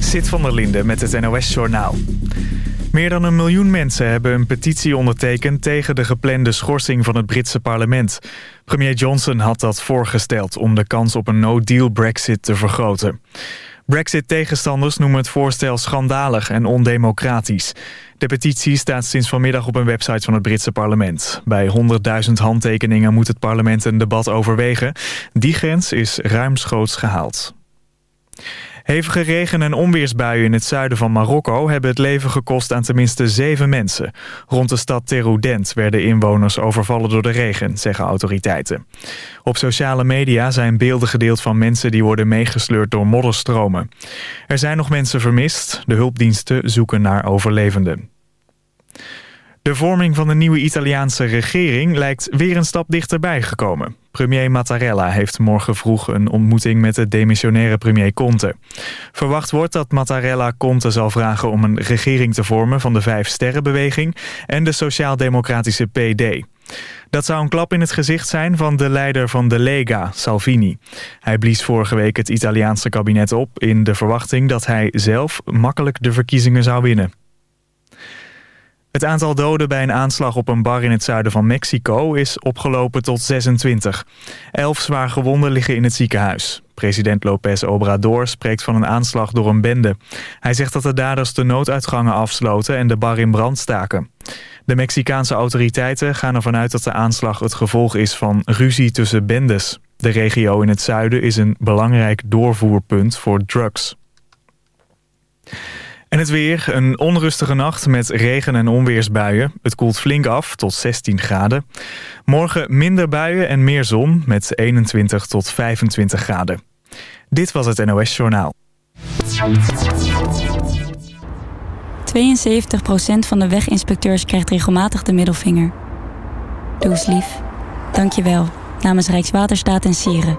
Zit van der Linde met het NOS-journaal. Meer dan een miljoen mensen hebben een petitie ondertekend... tegen de geplande schorsing van het Britse parlement. Premier Johnson had dat voorgesteld... om de kans op een no-deal brexit te vergroten. Brexit-tegenstanders noemen het voorstel schandalig en ondemocratisch. De petitie staat sinds vanmiddag op een website van het Britse parlement. Bij 100.000 handtekeningen moet het parlement een debat overwegen. Die grens is ruimschoots gehaald. Hevige regen- en onweersbuien in het zuiden van Marokko... hebben het leven gekost aan tenminste zeven mensen. Rond de stad Teroudent werden inwoners overvallen door de regen, zeggen autoriteiten. Op sociale media zijn beelden gedeeld van mensen... die worden meegesleurd door modderstromen. Er zijn nog mensen vermist. De hulpdiensten zoeken naar overlevenden. De vorming van de nieuwe Italiaanse regering lijkt weer een stap dichterbij gekomen. Premier Mattarella heeft morgen vroeg een ontmoeting met de demissionaire premier Conte. Verwacht wordt dat Mattarella Conte zal vragen om een regering te vormen van de Vijf Sterrenbeweging en de Sociaal-Democratische PD. Dat zou een klap in het gezicht zijn van de leider van de Lega, Salvini. Hij blies vorige week het Italiaanse kabinet op in de verwachting dat hij zelf makkelijk de verkiezingen zou winnen. Het aantal doden bij een aanslag op een bar in het zuiden van Mexico is opgelopen tot 26. Elf zwaar gewonden liggen in het ziekenhuis. President López Obrador spreekt van een aanslag door een bende. Hij zegt dat de daders de nooduitgangen afsloten en de bar in brand staken. De Mexicaanse autoriteiten gaan ervan uit dat de aanslag het gevolg is van ruzie tussen bendes. De regio in het zuiden is een belangrijk doorvoerpunt voor drugs. En het weer, een onrustige nacht met regen- en onweersbuien. Het koelt flink af tot 16 graden. Morgen minder buien en meer zon met 21 tot 25 graden. Dit was het NOS Journaal. 72% van de weginspecteurs krijgt regelmatig de middelvinger. Doe eens lief. Dank je wel. Namens Rijkswaterstaat en Sieren.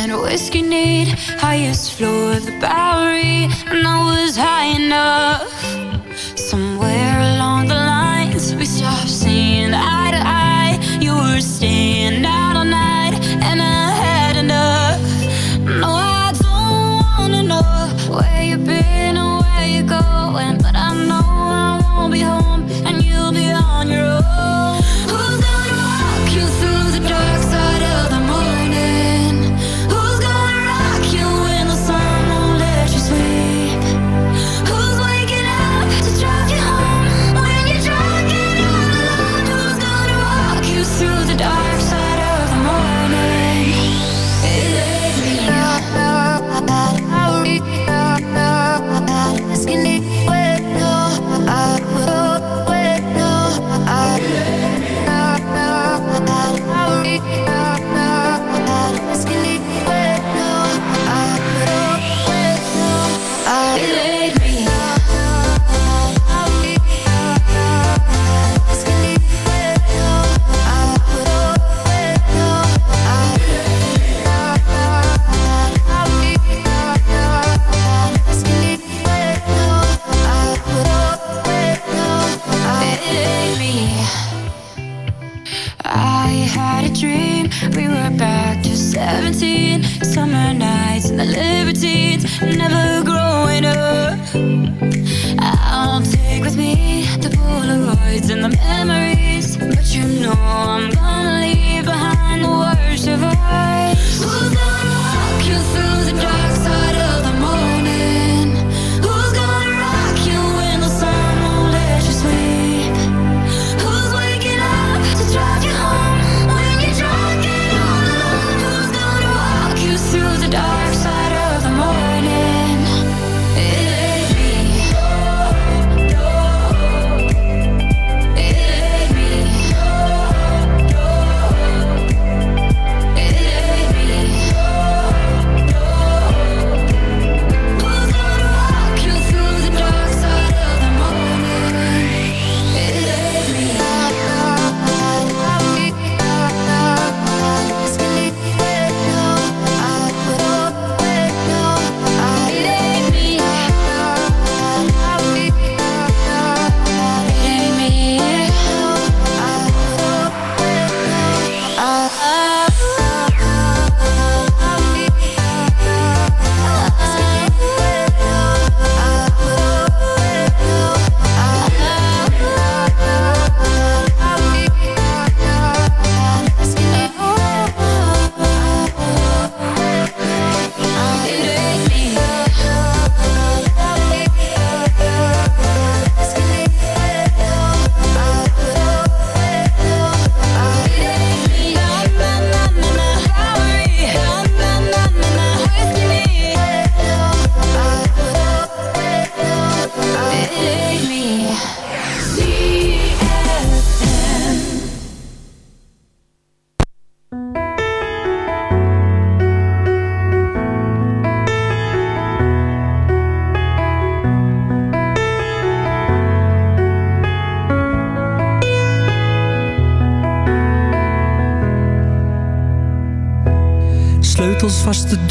and a whiskey need. Highest floor of the Bowery. And I was high enough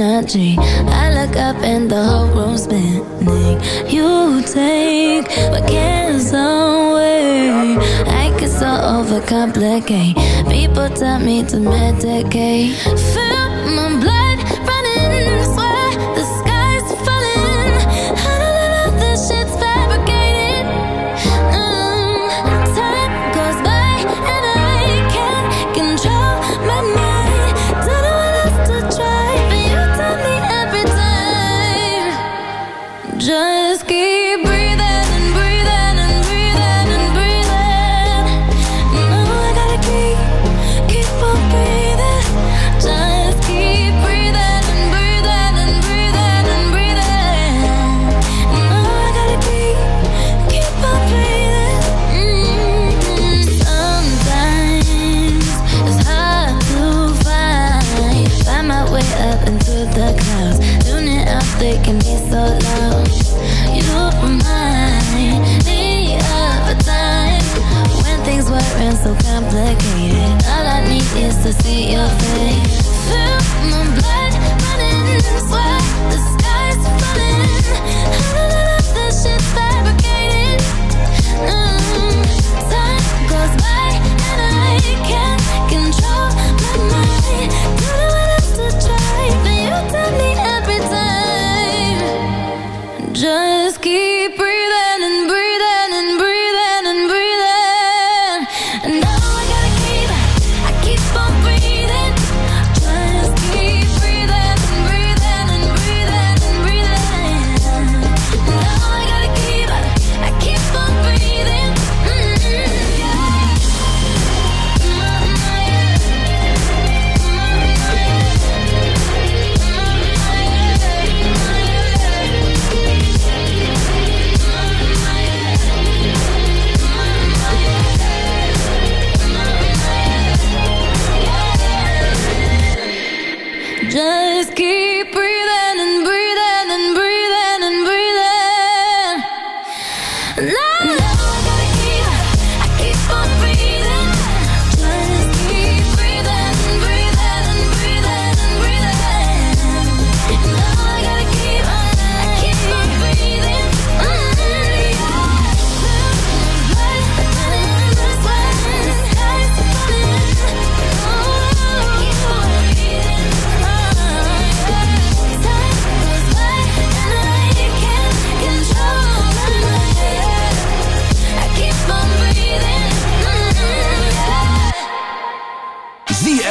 energy. I look up and the whole room's spinning. You take my cares away. I get so overcomplicate. People tell me to medicate. Feel my blood see your face. I keep on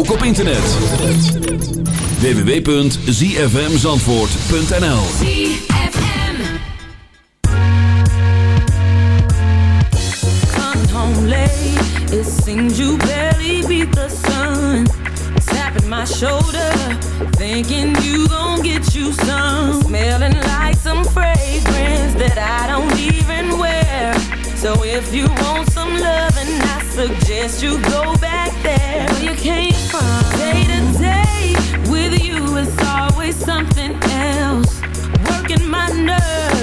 ook op internet. www.zfmzandvoort.nl Come home late, it seems you barely beat the sun. Tapping my shoulder, thinking you gonna get you some. Smelling like some fragrance that I don't even wear. So if you want some loving, I suggest you go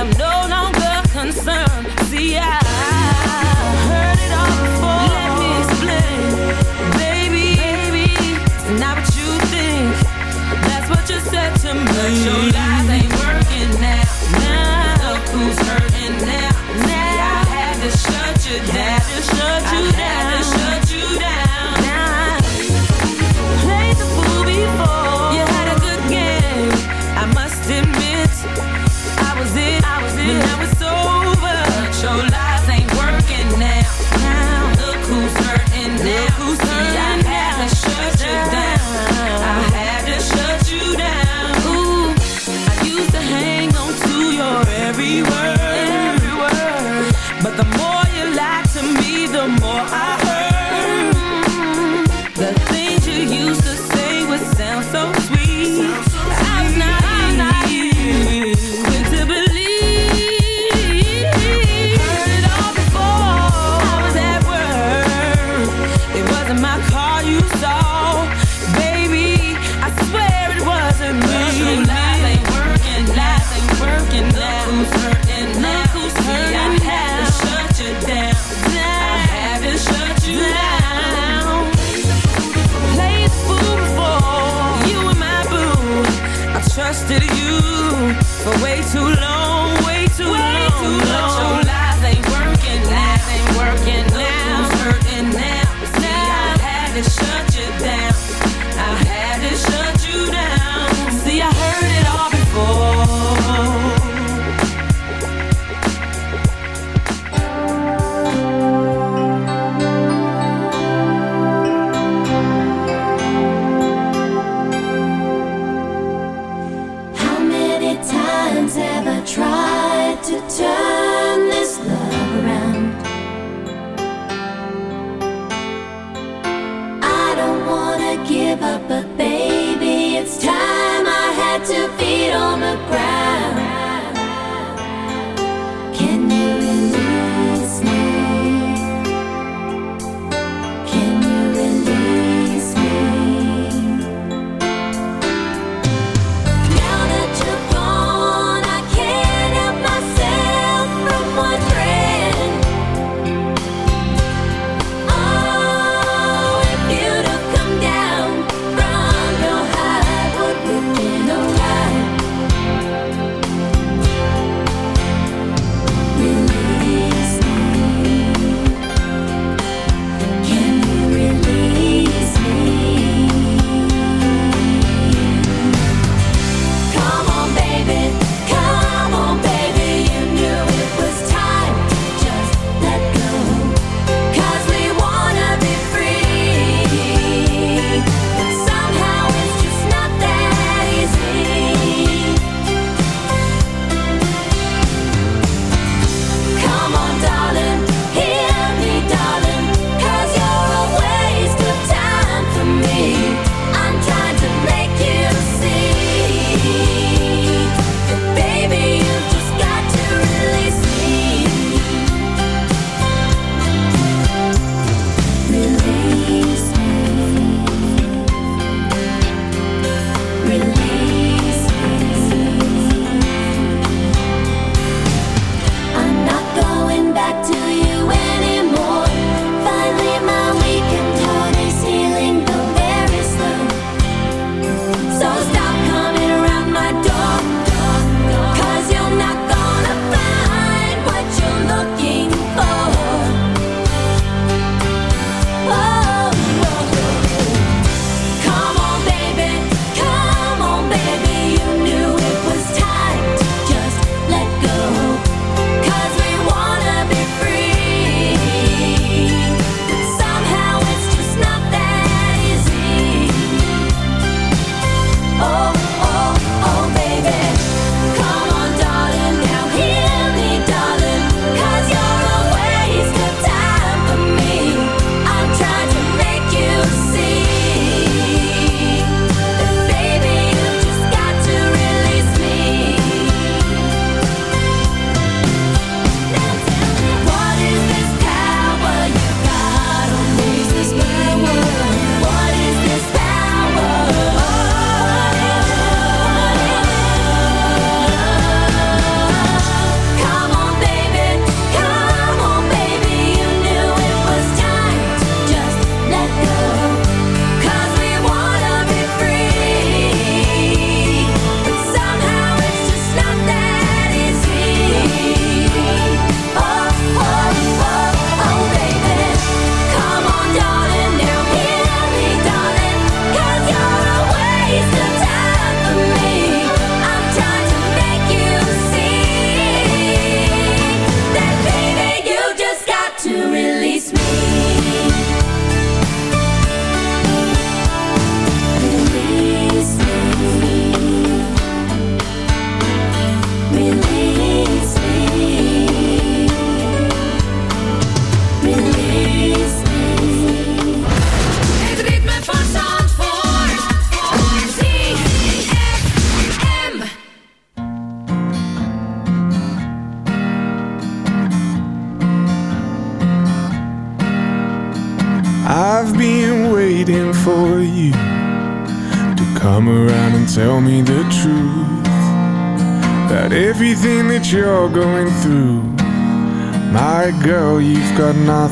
am no longer concerned. See, I heard it all before. Let me explain, baby. baby it's not what you think. That's what you said to me. But your lies ain't working now. Now look who's hurting now. Now I had to shut you down. You down. To shut you down.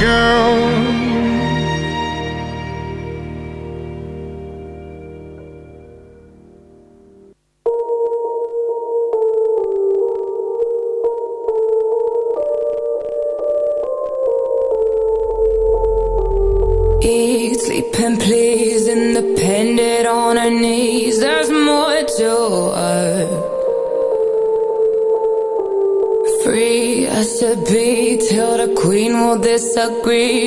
girl. Disagree.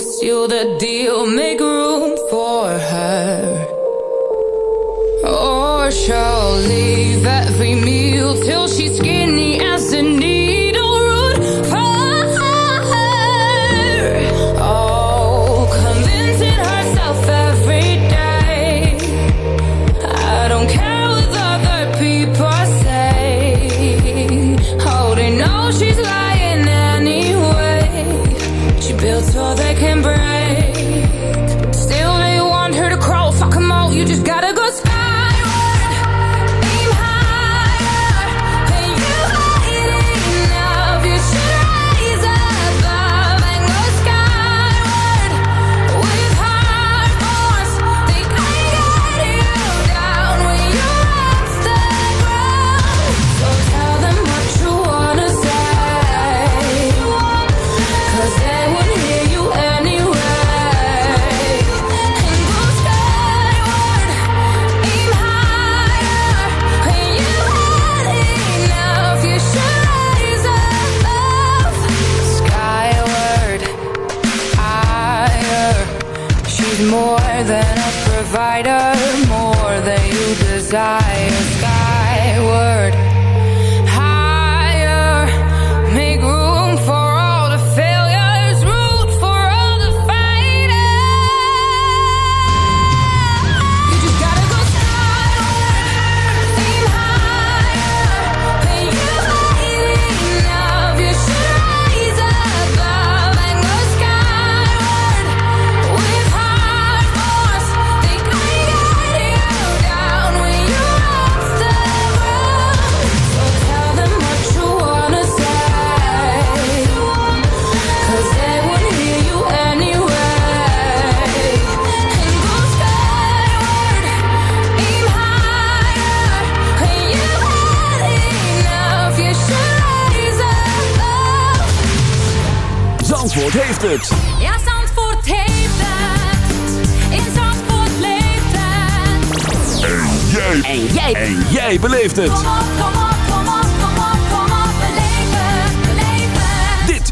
Seal the deal. Make room for her. Or she'll leave every meal till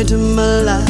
word my life.